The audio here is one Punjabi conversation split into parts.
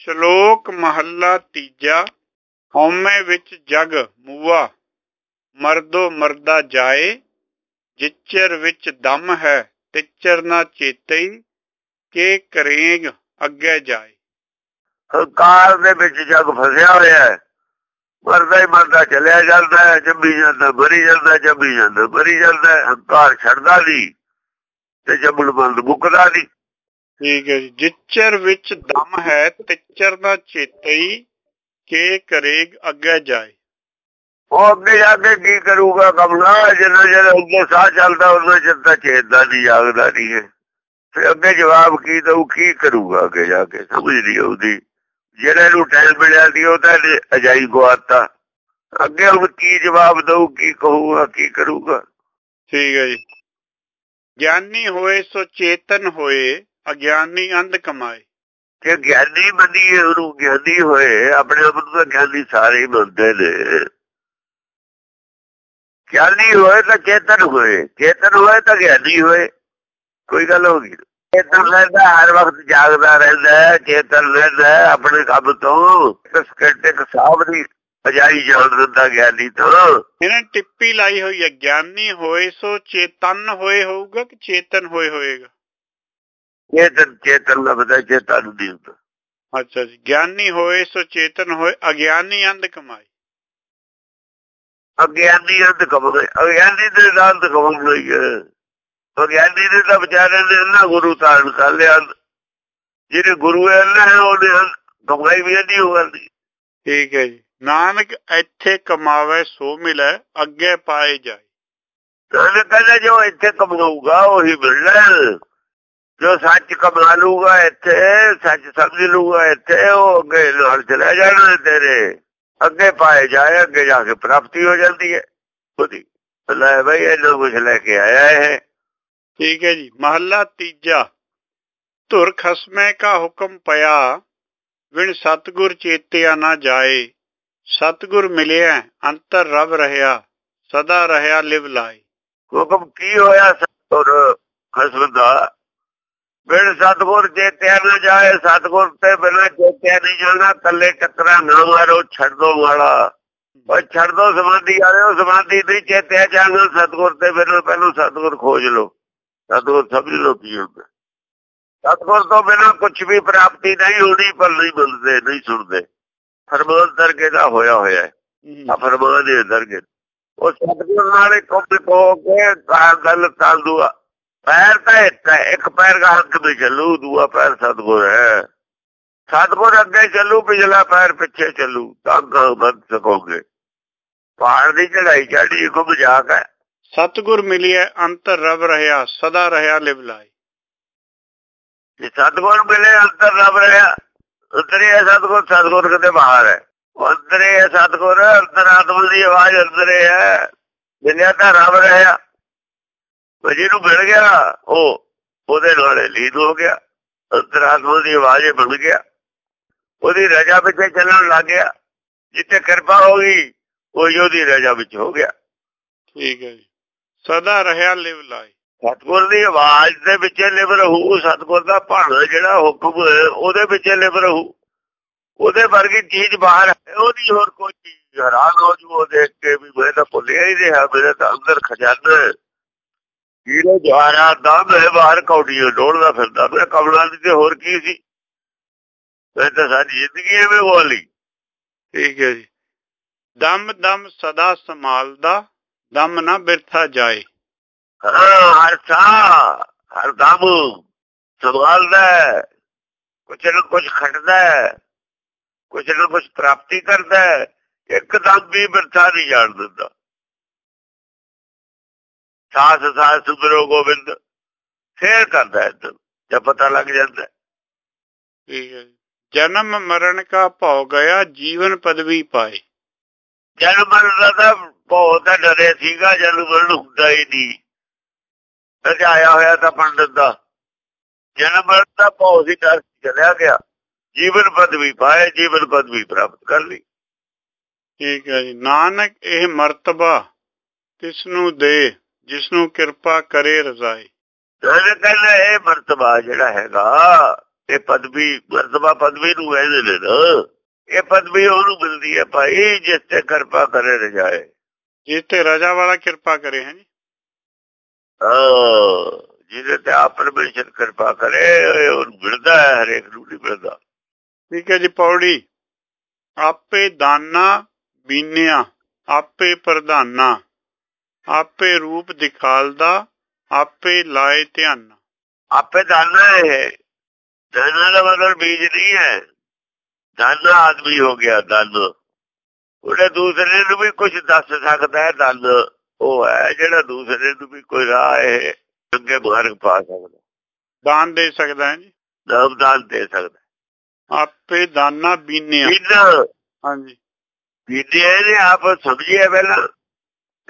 ਸ਼ਲੋਕ ਮਹੱਲਾ ਤੀਜਾ, ਹਉਮੈ ਵਿੱਚ ਜਗ ਮੂਆ, ਮਰਦੋ ਮਰਦਾ ਜਾਏ, ਜਿਚਰ ਵਿੱਚ ਦਮ ਹੈ, ਤਿਚਰ ਨਾ ਚੇਤਈ, ਕੇ ਕਰੇਗ ਅੱਗੇ ਜਾਏ। ਹੰਕਾਰ ਦੇ ਵਿੱਚ ਜਗ ਫਸਿਆ ਹੋਇਆ ਹੈ। ਮਰਦਾ ਹੀ ਮਰਦਾ ਚਲਿਆ ਜਾਂਦਾ ਹੈ, ਜੰਮੀ ਜਾਂਦਾ, ਮਰੀ ਜਾਂਦਾ, ਜੰਮੀ ਜਾਂਦਾ, ਮਰੀ ਜਾਂਦਾ ਹੰਕਾਰ ਛੱਡਦਾ ਨਹੀਂ ਤੇ ਜੰਮਣ ਬੰਦ ਮੁੱਕਦਾ ਨਹੀਂ। ਠੀਕ ਹੈ ਜੀ। ਜਿਚਰ ਵਿੱਚ ਦਮ ਹੈ ਤਿਚਰ ਨਾ ਚੇਤਈ ਕੇ ਕਰੇਗ ਅੱਗੇ ਜਾਏ। ਉਹ ਅੱਗੇ ਜਾ ਕੇ ਕੀ ਕਰੂਗਾ ਕਮਲਾ? ਜਦੋਂ ਜਦੋਂ ਅੱਗੇ ਸਾਹ ਚੱਲਦਾ ਉਹਨਾਂ ਚਿਰ ਤਾਂ ਚੇਤਦਾ ਨਹੀਂ ਜਾਗਦਾ ਨਹੀਂ ਹੈ। ਫਿਰ ਅੱਗੇ ਜਵਾਬ ਕੀ ਦਊ? ਕੀ ਕਰੂਗਾ ਅੱਗੇ ਜਾ ਕੇ? ਸਮਝ ਨਹੀਂ ਆਉਂਦੀ। ਜਿਹੜੇ ਨੂੰ ਟਾਈਮ ਮਿਲਿਆ ਸੀ ਉਹ ਤਾਂ ਅਜਾਈ ਗਵਾਤਾ। ਅੱਗੇ ਹੁਣ ਕੀ ਜਵਾਬ ਦਊ? ਕੀ ਕਹੂਗਾ? ਕੀ ਕਰੂਗਾ? ਠੀਕ ਹੈ ਜੀ। ਗਿਆਨੀ ਹੋਏ ਸੋ ਚੇਤਨ ਹੋਏ ਅਗਿਆਨੀ ਅੰਧ ਕਮਾਏ। ਕਿ ਗਿਆਨੀ ਮੰਨੀਏ ਉਹਨੂੰ ਗਿਆਨੀ ਹੋਏ ਆਪਣੇ ਆਪ ਨੂੰ ਤਾਂ ਗਿਆਨੀ ਸਾਰੇ ਮੰਨਦੇ ਨੇ। ਗਿਆਨੀ ਹੋਏ ਤਾਂ ਚੇਤਨ ਹੋਏ ਚੇਤਨ ਹੋਏ ਤਾਂ ਗਿਆਨੀ ਹੋਏ। ਕੋਈ ਗੱਲ ਹੋ ਗਈ? ਚੇਤਨ ਰਹਿੰਦਾ ਹਰ ਵਕਤ ਜਾਗਦਾ ਰਹਿੰਦਾ ਚੇਤਨ ਰਹਿੰਦਾ ਆਪਣੇ ਕੰਮ ਤੋਂ। ਇੱਕ ਸਕਿੰਟ ਇੱਕ ਸਾਹਬ ਦੀ ਅਜਾਈ ਜਾਣ ਦਿੰਦਾ ਗਿਆਨੀ ਤੋਂ। ਇਹਨੇ ਟਿੱਪੀ ਲਾਈ ਹੋਈ ਹੈ ਗਿਆਨੀ ਹੋਏ ਸੋ ਚੇਤਨ ਹੋਏ ਹੋਊਗਾ ਕਿ ਚੇਤਨ ਹੋਏ ਹੋਏਗਾ? ਚੇਤਨ ਚੇਤਨ ਲੱਭਦਾ ਚੇਤਨ ਨਹੀਂ ਹੁੰਦਾ ਅੱਛਾ ਜੀ ਗਿਆਨੀ ਹੋਏ ਸੋ ਚੇਤਨ ਹੋਏ ਅਗਿਆਨੀ ਅੰਧ ਕਮਾਏ ਅਗਿਆਨੀ ਅੰਧ ਕਮੇ ਅਗਿਆਨੀ ਦੇ ਨਾਲ ਅੰਧ ਕਮੇ ਹੋਈ ਹੈ। ਅਗਿਆਨੀ ਦੇ ਤਾਂ ਵਿਚਾਰੇ ਨੇ ਅੱਲਾ ਗੁਰੂ ਤਾਰਨ ਕਰ ਲਿਆ ਜਿਹੜੇ ਗੁਰੂ ਹੈ ਹੈ ਉਹਨੇ ਕਮਾਈ ਵੀ ਨਹੀਂ ਹੋ ਗਈ ਠੀਕ ਹੈ ਜੀ। ਨਾਨਕ ਇੱਥੇ ਕਮਾਵੇ ਸੋ ਮਿਲੇ ਅੱਗੇ ਪਾਏ ਜਾਏ। ਕਹਿੰਦਾ ਜੋ ਇੱਥੇ ਕਮਾਊਗਾ ਉਹੀ ਮਿਲਣਾ। ਜੋ ਸੱਚ ਕਮਾ ਲੂਗਾ ਇੱਥੇ ਸੱਚ ਸਮਝ ਲੂਗਾ ਇੱਥੇ ਉਹ ਅੱਗੇ ਨਾਲ ਚਲਾ ਜਾਣਾ ਤੇਰੇ ਅੱਗੇ ਪਾਏ ਜਾਏ ਅੱਗੇ ਜਾ ਕੇ ਪ੍ਰਾਪਤੀ ਹੋ ਜਾਂਦੀ ਹੈ ਉਹਦੀ ਲੈ ਬਈ ਇਹਨਾਂ ਕੁਝ ਲੈ ਕੇ ਆਇਆ ਹੈ ਠੀਕ ਹੈ ਜੀ ਮਹੱਲਾ ਤੀਜਾ ਧੁਰ ਖਸਮੈ ਕਾ ਹੁਕਮ ਪਿਆ ਵਿਣ ਸਤਗੁਰ ਚੇਤਿਆ ਨਾ ਜਾਏ ਸਤਗੁਰ ਮਿਲਿਆ ਅੰਤਰ ਰਵ ਰਹਾ ਸਦਾ ਰਹਾ ਲਿਵ ਲਾਏ ਹੁਕਮ ਕੀ ਹੋਇਆ ਸਤਗੁਰ ਖਸਮ ਦਾ ਬਿਨ ਸਤਗੁਰ ਚੇਤਿਆ ਨਾ ਜਾਏ ਸਤਗੁਰ ਤੇ ਬਿਨਾਂ ਚੇਤਿਆ ਨਹੀਂ ਜਾਣਾ ਕੱਲੇ ਟੱਕਰਾ ਨਾ ਮਾਰੋ ਛੱਡ ਦੋ ਵਾਲਾ ਉਹ ਛੱਡ ਦੋ ਸਮਾਧੀ ਵਾਲੇ ਉਹ ਸਮਾਧੀ ਨਹੀਂ ਚੇਤਿਆ ਜਾਣਾ ਸਤਗੁਰ ਤੇ ਬਿਨਾਂ ਪਹਿਲਾਂ ਸਤਗੁਰ ਖੋਜ ਲਓ। ਸਤਗੁਰ ਸਮਝ ਲਓ ਕੀ ਹੁੰਦਾ ਸਤਗੁਰ ਤੋਂ ਬਿਨਾਂ ਕੁਝ ਵੀ ਪ੍ਰਾਪਤੀ ਨਹੀਂ ਹੋਣੀ ਪਰ ਨਹੀਂ ਮਿਲਦੇ ਨਹੀਂ ਸੁਣਦੇ। ਫਰਮਾਨ ਦਰਗੇ ਦਾ ਹੋਇਆ ਹੋਇਆ ਹੈ। ਫਰਮਾਨ ਦੇ ਦਰਗੇ ਉਹ ਸਤਗੁਰ ਨਾਲ ਇੱਕ ਕੋ ਕੇ ਗੱਲ ਤਾਂ ਦੂਆ ਪੈਰ ਤਾਂ ਇੱਕ ਹੈ ਇੱਕ ਪੈਰ ਦਾ ਹੱਕ ਤੇ ਚੱਲੂ ਦੂਆ ਪੈਰ ਸਤਗੁਰ ਹੈ। ਸਤਗੁਰ ਅੱਗੇ ਚੱਲੂ ਪਿਛਲਾ ਪੈਰ ਪਿੱਛੇ ਚੱਲੂ। ਤਾਂ ਵੱਧ ਸਕੋਗੇ। ਪਹਾੜ ਦੀ ਚੜਾਈ ਚੜੀ ਕੋ ਮਜ਼ਾਕ ਹੈ। ਸਤਗੁਰ ਮਿਲਿਆ ਅੰਤਰ ਰਵ ਰਹਾ ਸਦਾ ਰਹਾ ਲਿਵ ਲਾਏ ਜੇ ਸਤਗੁਰ ਮਿਲੇ ਅੰਦਰ ਰੱਬ ਰਿਹਾ ਹੈ ਸਤਗੁਰ ਸਤਗੁਰ ਕਿਤੇ ਬਾਹਰ ਹੈ। ਹੈ ਸਤਗੁਰ ਅੰਦਰ ਆਤਮਾ ਦੀ ਆਵਾਜ਼ ਅੰਦਰ ਹੀ। ਮਿਲਿਆ ਤਾਂ ਰੱਬ ਰਿਹਾ। ਉਹ ਜਿਹਨੂੰ ਮਿਲ ਗਿਆ ਉਹ ਉਹਦੇ ਨਾਲ ਲੀਨ ਹੋ ਗਿਆ। ਅੰਦਰ ਆਤਮਾ ਦੀ ਆਵਾਜ਼ ਬਣ ਗਿਆ। ਉਹਦੀ ਰਜਾ ਪਿੱਛੇ ਚੱਲਣ ਲੱਗ ਗਿਆ। ਜਿੱਥੇ ਕਿਰਪਾ ਹੋ ਗਈ ਉਹ ਉਹਦੀ ਰਜਾ ਵਿੱਚ ਹੋ ਗਿਆ। ਠੀਕ ਹੈ ਜੀ। ਸਦਾ ਰਹਾ ਲਿਵ ਲਾਏ ਸਤਗੁਰ ਦੀ ਆਵਾਜ਼ ਦੇ ਵਿੱਚ ਲਿਵ ਰਹੂ। ਸਤਗੁਰ ਦਾ ਭਾਣਾ ਜਿਹੜਾ ਹੁਕਮ ਉਹਦੇ ਵਿੱਚ ਲਿਵ ਰਹੂ। ਉਹਦੇ ਵਰਗੀ ਚੀਜ਼ ਬਾਹਰ ਹੈ ਉਹਦੀ ਹੋਰ ਕੋਈ ਚੀਜ਼ ਹੈਰਾਨ ਹੋ ਜੂ ਉਹ ਦੇਖ ਕੇ ਵੀ ਮੈਂ ਤਾਂ ਭੁੱਲਿਆ ਹੀ ਰਿਹਾ। ਮੇਰੇ ਤਾਂ ਅੰਦਰ ਖਜ਼ਾਨਾ ਹੈ ਜਿਹੜੇ ਜਵਾਰਾ ਦਾ ਮੈਂ ਬਾਹਰ ਡੋਲਦਾ ਫਿਰਦਾ ਮੈਂ ਕਮਲਾਂ ਦੀ ਤੇ ਹੋਰ ਕੀ ਸੀ? ਮੈਂ ਤਾਂ ਸਾਰੀ ਜ਼ਿੰਦਗੀ ਐਵੇਂ ਬੋਲੀ ਠੀਕ ਹੈ ਜੀ। ਦਮ ਦਮ ਸਦਾ ਸੰਭਾਲਦਾ ਦਮ ਨਾ ਬਿਰਥਾ ਜਾਏ। ਹਰ ਸਾਹ ਹਰ ਦਮ ਸੰਭਾਲਦਾ ਕੁਛ ਨਾ ਕੁਛ ਖੜਦਾ ਕੁਛ ਨਾ ਕੁਛ ਪ੍ਰਾਪਤੀ ਕਰਦਾ ਹੈ, ਇੱਕਦਮ ਵੀ ਬਿਰਥਾ ਨਹੀਂ ਜਾਣ ਦਿੰਦਾ। ਸਾਸ ਸਾਸ ਸੁਬਰੋ ਗੋਬਿੰਦ। ਫੇਰ ਕਰਦਾ ਤੇ ਜਦ ਪਤਾ ਲੱਗ ਜਾਂਦਾ। ਠੀਕ ਹੈ ਜੀ ਜਨਮ ਮਰਨ ਕਾ ਭਉ ਗਿਆ ਜੀਵਨ ਪਦਵੀ ਪਾਏ। ਜਨਮ ਮਰਨ ਦਾ ਤਾਂ ਬਹੁਤ ਡਰੇ ਸੀਗਾ ਜਨਮ ਮਰਨ ਹੁੰਦਾ ਹੀ ਨਹੀਂ। ਰਜਾਇਆ ਹੋਇਆ ਤਾਂ ਪੰਡਤ ਦਾ। ਜਨਮ ਮਰਨ ਦਾ ਬਹੁਤ ਹੀ ਡਰ ਚਲਿਆ ਗਿਆ। ਜੀਵਨ ਪਦਵੀ ਪਾਏ ਜੀਵਨ ਪਦਵੀ ਪ੍ਰਾਪਤ ਕਰ ਲਈ। ਠੀਕ ਹੈ ਜੀ। ਨਾਨਕ ਇਹ ਮਰਤਬਾ ਕਿਸ ਨੂੰ ਦੇ? ਜਿਸ ਨੂੰ ਕਿਰਪਾ ਕਰੇ ਰਜ਼ਾਏ ਨਾਨਕ ਕਹਿੰਦਾ ਇਹ ਮਰਤਬਾ ਜਿਹੜਾ ਹੈਗਾ ਇਹ ਪਦਵੀ ਮਰਤਬਾ ਪਦਵੀ ਨੂੰ ਕਹਿੰਦੇ ਨੇ ਨਾ। ਇਹ ਪਦਵੀ ਉਹਨੂੰ ਮਿਲਦੀ ਹੈ ਭਾਈ ਜਿਸ ਤੇ ਕਿਰਪਾ ਕਰੇ ਰਜਾਏ ਜਿਸ ਤੇ ਰਜਾ ਵਾਲਾ ਕਿਰਪਾ ਕਰੇ ਹੈ ਜੀ? ਹਾਂ ਜਿਹਦੇ ਤੇ ਆਪ ਪਰਮੇਸ਼ਰ ਕਿਰਪਾ ਕਰੇ ਉਹ ਮਿਲਦਾ ਹੈ ਹਰੇਕ ਨੂੰ ਨਹੀਂ ਮਿਲਦਾ। ਠੀਕ ਹੈ ਜੀ ਪੌੜੀ। ਆਪੇ ਦਾਨਾ ਬੀਨਿਆ ਆਪੇ ਪ੍ਰਧਾਨਾ। ਆਪੇ ਰੂਪ ਦਿਖਾਲਦਾ ਆਪੇ ਲਾਏ ਧਿਆਨ। ਆਪੇ ਦਾਨਾ ਹੈ ਦਾਨਾ ਦਾ ਮਤਲਬ ਬੀਜ ਨਹੀਂ ਹੈ। ਦਾਨਾ ਆਦਮੀ ਹੋ ਗਿਆ ਦਨ ਉਹਨੇ ਦੂਸਰੇ ਨੂੰ ਵੀ ਕੁਝ ਦੱਸ ਸਕਦਾ ਹੈ ਦਨ ਉਹ ਹੈ ਜਿਹੜਾ ਦੂਸਰੇ ਨੂੰ ਵੀ ਕੋਈ ਰਾਹ ਹੈ ਅੱਗੇ ਮਾਰਗ ਪਾ ਸਕਦਾ। ਦਾਨ ਦੇ ਸਕਦਾ ਹੈ ਜੀ। ਨਾਮ ਦਾਨ ਦੇ ਸਕਦਾ ਆਪੇ ਦਾਨਾ ਬੀਨਿਆ। ਬਿਨਾ। ਹਾਂਜੀ। ਬੀਨੇ ਨੇ ਆਪ ਸਮਝਿਆ ਪਹਿਲਾਂ।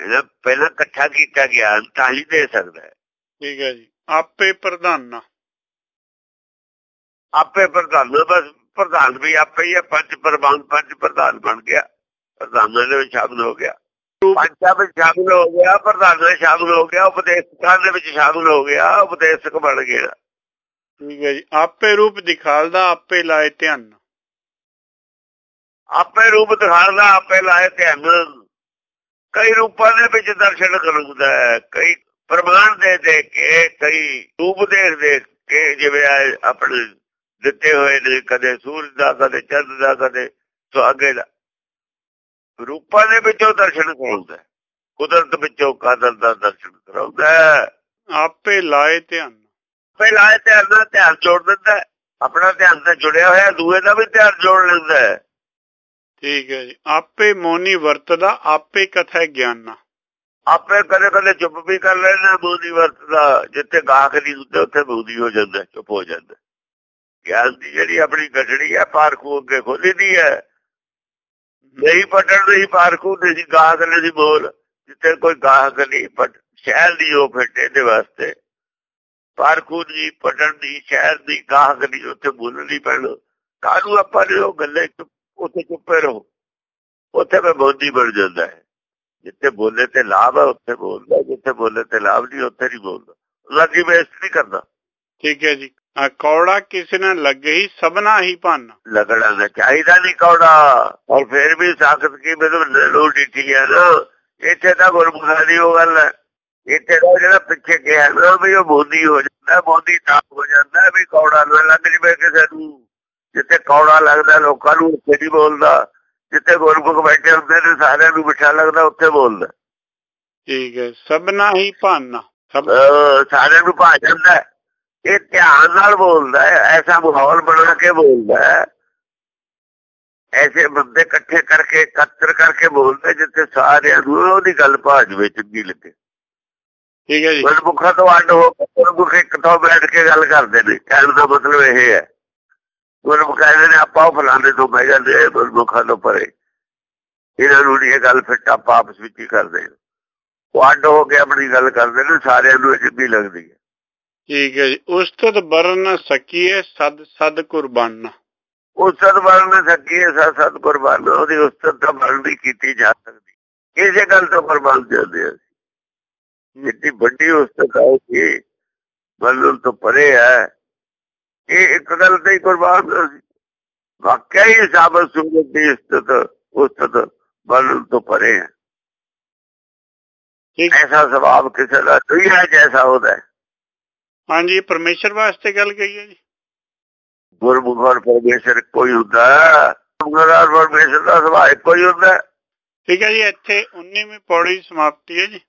ਇਹਦਾ ਪਹਿਲਾਂ ਇਕੱਠਾ ਕੀਤਾ ਗਿਆਨ ਤਾਂ ਹੀ ਦੇ ਸਕਦਾ ਹੈ। ਠੀਕ ਹੈ ਜੀ। ਆਪੇ ਪ੍ਰਧਾਨਾ ਆਪੇ ਪ੍ਰਧਾਨ ਬਸ ਪ੍ਰਧਾਨ ਵੀ ਆਪੇ ਹੀ ਹੈ ਪੰਜ ਪ੍ਰਬੰਧ ਪੰਜ ਪ੍ਰਧਾਨ ਬਣ ਗਿਆ। ਪ੍ਰਧਾਨਾਂ ਦੇ ਵਿੱਚ ਸ਼ਾਮਲ ਹੋ ਗਿਆ। ਪੰਜਾਂ ਵਿੱਚ ਸ਼ਾਮਲ ਹੋ ਗਿਆ ਪ੍ਰਧਾਨ ਦੇ ਸ਼ਾਮਲ ਹੋ ਗਿਆ ਉਪਦੇਸ਼ਕਾਂ ਦੇ ਵਿੱਚ ਸ਼ਾਮਲ ਹੋ ਗਿਆ ਉਪਦੇਸ਼ਕ ਬਣ ਗਿਆ। ਠੀਕ ਹੈ ਜੀ। ਆਪੇ ਰੂਪ ਦਿਖਾਲਦਾ ਆਪੇ ਲਾਏ ਧਿਆਨ। ਆਪੇ ਰੂਪ ਦਿਖਾਉਂਦਾ ਆਪੇ ਲਾਏ ਧਿਆਨ। ਕਈ ਰੂਪਾਂ ਦੇ ਵਿੱਚ ਦਰਸ਼ਨ ਕਰਦਾ ਹੈ ਕਈ ਪ੍ਰਮਾਣ ਦੇ ਦੇ ਕੇ ਕਈ ਰੂਪ ਦੇਖ ਦੇਖ ਕੇ ਜਿਵੇਂ ਆਪਣੇ ਦਿੱਤੇ ਹੋਏ ਨੇ ਕਦੇ ਸੂਰਜ ਦਾ ਕਦੇ ਚੰਦ ਦਾ ਕਦੇ ਸੁਹਾਗੇ ਦਾ। ਰੂਪਾਂ ਦੇ ਵਿੱਚੋਂ ਦਰਸ਼ਨ ਕਰਾਉਂਦਾ ਕੁਦਰਤ ਵਿੱਚੋਂ ਕਾਦਰ ਦਾ ਦਰਸ਼ਨ ਕਰਾਉਂਦਾ ਆਪੇ ਲਾਏ ਧਿਆਨ ਆਪੇ ਲਾਏ ਧਿਆਨ ਨਾਲ ਧਿਆਨ ਜੋੜ ਦਿੰਦਾ ਆਪਣਾ ਧਿਆਨ ਤੇ ਜੁੜਿਆ ਹੋਇਆ ਦੂਏ ਦਾ ਵੀ ਧਿਆਨ ਜੋੜ ਲੈਂਦਾ ਠੀਕ ਹੈ ਜੀ। ਆਪੇ ਮੋਨੀ ਵਰਤਦਾ, ਆਪੇ ਕਥਾ ਗਿਆਨਾ। ਆਪੇ ਕਦੇ ਕਦੇ ਚੁੱਪ ਵੀ ਕਰ ਲੈਣਾ ਬੋਦੀ ਵਰਤਦਾ। ਜਿੱਥੇ ਗਾਹਕ ਨਹੀਂ ਹੁੰਦੇ, ਉੱਥੇ ਬੋਦੀ ਹੋ ਜਾਂਦਾ, ਚੁੱਪ ਹੋ ਜਾਂਦਾ। ਗਿਆਨ ਦੀ ਜਿਹੜੀ ਆਪਣੀ ਗੱਡੜੀ ਹੈ, ਪਾਰਖੂ ਅੱਗੇ ਖੋਲੀ ਦੀ ਹੈ। ਨਹੀਂ ਪਟਣ ਨਹੀਂ ਪਾਰਖੂ ਨਹੀਂ ਗਾਹਕ ਨਹੀਂ ਬੋਲ। ਜਿੱਥੇ ਕੋਈ ਗਾਹਕ ਨਹੀਂ ਪਟ, ਸ਼ਹਿਰ ਦੀ ਉਹ ਫਿੱਟੇ ਦੇ ਵਾਸਤੇ। ਪਾਰਖੂ ਦੀ, ਪਟਣ ਦੀ, ਸ਼ਹਿਰ ਦੀ, ਗਾਹਕ ਨਹੀਂ ਉੱਥੇ ਬੋਲਣੀ ਪੈਣ। ਕਾਹਨੂੰ ਆਪਾਂ ਨੇ ਉਹ ਗੱਲੇ ਚੁੱਪ ਉੱਥੇ ਚੁੱਪੇ ਰਹੋ। ਉੱਥੇ ਮੈਂ ਬੋਦੀ ਬਣ ਜਾਂਦਾ ਹੈ। ਜਿੱਥੇ ਬੋਲੇ ਤੇ ਲਾਭ ਹੈ ਉੱਥੇ ਬੋਲਦਾ ਜਿੱਥੇ ਬੋਲੇ ਤੇ ਲਾਭ ਨਹੀਂ ਉੱਥੇ ਨਹੀਂ ਬੋਲਦਾ। ਲੱਗੀ ਬੇਇੱਜ਼ਤੀ ਨਹੀਂ ਕਰਦਾ। ਠੀਕ ਹੈ ਜੀ। ਆ ਕੌੜਾ ਕਿਸੇ ਨਾਲ ਲੱਗੇ ਸਭਨਾ ਹੀ ਭੰਨ। ਲੱਗਣਾ ਨਾ ਚਾਹੀਦਾ ਨਹੀਂ ਕੌੜਾ। ਔਰ ਫਿਰ ਵੀ ਸਾਖਤ ਕੀ ਮੈਨੂੰ ਲੋ ਡਿੱਠੀ ਹੈ ਨਾ। ਇੱਥੇ ਤਾਂ ਗੁਰਮੁਖਾਂ ਦੀ ਉਹ ਗੱਲ ਹੈ। ਇੱਥੇ ਦਾ ਜਿਹੜਾ ਪਿੱਛੇ ਗਿਆ ਨਾ ਵੀ ਉਹ ਬੋਦੀ ਹੋ ਜਾਂਦਾ ਬੋਦੀ ਤਾਂ ਹੋ ਜਾਂਦਾ ਵੀ ਕੌੜਾ ਲੱਗ ਜਵੇ ਕਿਸੇ ਨੂੰ। ਜਿੱਥੇ ਕੌੜਾ ਲੱਗਦਾ ਲੋਕਾਂ ਨੂੰ ਉੱਥੇ ਨਹੀਂ ਬੋਲਦਾ। ਜਿੱਥੇ ਗੁਰਮੁਖ ਬੈਠੇ ਹੁੰਦੇ ਨੇ ਸਾਰਿਆਂ ਨੂੰ ਮਿੱਠਾ ਲੱਗਦਾ ਉੱਥੇ ਬੋਲਦਾ। ਠੀਕ ਹੈ। ਸਭਨਾ ਹੀ ਭੰਨ। ਸਾਰਿਆਂ ਨੂੰ ਭਾ ਜਾਂਦਾ। ਇਹ ਧਿਆਨ ਨਾਲ ਬੋਲਦਾ ਹੈ। ਐਸਾ ਮਾਹੌਲ ਬਣਾ ਕੇ ਬੋਲਦਾ ਹੈ। ਐਸੇ ਬੰਦੇ ਇਕੱਠੇ ਕਰਕੇ ਇਕੱਤਰ ਕਰਕੇ ਬੋਲਦੇ ਜਿੱਥੇ ਸਾਰਿਆਂ ਨੂੰ ਉਹਦੀ ਗੱਲ ਭਾਜ ਵਿੱਚ ਚੰਗੀ ਲੱਗੇ। ਠੀਕ ਹੈ ਜੀ। ਗੁਰਮੁਖਾਂ ਤੋਂ ਅੱਡ ਹੋ ਕੇ ਗੁਰਮੁਖ ਇੱਕ ਤੋਂ ਬੈਠ ਕੇ ਗੱਲ ਕਰਦੇ ਨੇ। ਕਹਿਣ ਦਾ ਮਤਲਬ ਇਹ ਹੈ। ਗੁਰਮੁਖ ਕਹਿੰਦੇ ਨੇ ਆਪਾਂ ਫਲਾਣੇ ਤੋਂ ਬਹਿ ਜਾਂਦੇ ਗੁਰਮੁਖਾਂ ਤੋਂ ਪਰੇ। ਇਹਨਾਂ ਨੂੰ ਇਹ ਗੱਲ ਫਿੱਟ ਆਪਾਂ ਆਪਸ ਵਿੱਚ ਹੀ ਕਰਦੇ ਉਹ ਅੱਡ ਹੋ ਕੇ ਆਪਣੀ ਗੱਲ ਕਰਦੇ ਨੇ ਸਾਰਿਆਂ ਨੂੰ ਚੰਗੀ ਲੱਗਦੀ ਹੈ ਠੀਕ ਹੈ ਜੀ। ਉਸਤਤ ਬਰਨ ਸਕੀਏ ਸਦ ਸਦ ਕੁਰਬਾਨਾ। ਉਸਤਤ ਬਰਨ ਸਕੀਏ ਸਦ ਸਦ ਕੁਰਬਾਨਾ ਉਹਦੀ ਉਸਤਤ ਦਾ ਬਰਨ ਵੀ ਕੀਤੀ ਜਾ ਸਕਦੀ। ਇਸੇ ਗੱਲ ਤੋਂ ਕੁਰਬਾਨ ਜਾਂਦੇ ਆ। ਜਿੱਤੀ ਵੱਡੀ ਉਸਤਤ ਕਿ ਬਰਨ ਤੋਂ ਪਰੇ ਹੈ। ਇਹ ਇੱਕ ਗੱਲ ਤੇ ਹੀ ਕੁਰਬਾਨ ਵਾਕਿਆ ਹੀ ਸਾਬਤ ਸੂਰਤ ਦੀ ਉਸਤਤ ਉਸਤਤ ਬਰਨ ਤੋਂ ਪਰੇ ਹੈ। ਐਸਾ ਸੁਭਾਵ ਕਿਸੇ ਦਾ ਨਹੀਂ ਹੈ ਜੈਸਾ ਉਹਦਾ ਹਾਂਜੀ ਪਰਮੇਸ਼ਰ ਵਾਸਤੇ ਗੱਲ ਕਹੀ ਹੈ ਜੀ। ਗੁਰਮੁਖਰ ਪਰਮੇਸ਼ਰ ਕੋਈ ਹੁੰਦਾ ਗੁਰਮੁਖਰ ਪਰਮੇਸ਼ਰ ਦਾ ਸੁਭਾਅ ਕੋਈ ਹੁੰਦਾ ਠੀਕ ਹੈ ਜੀ ਇੱਥੇ 19ਵੀਂ ਪੌੜੀ ਸਮਾਪਤੀ ਹੈ ਜੀ।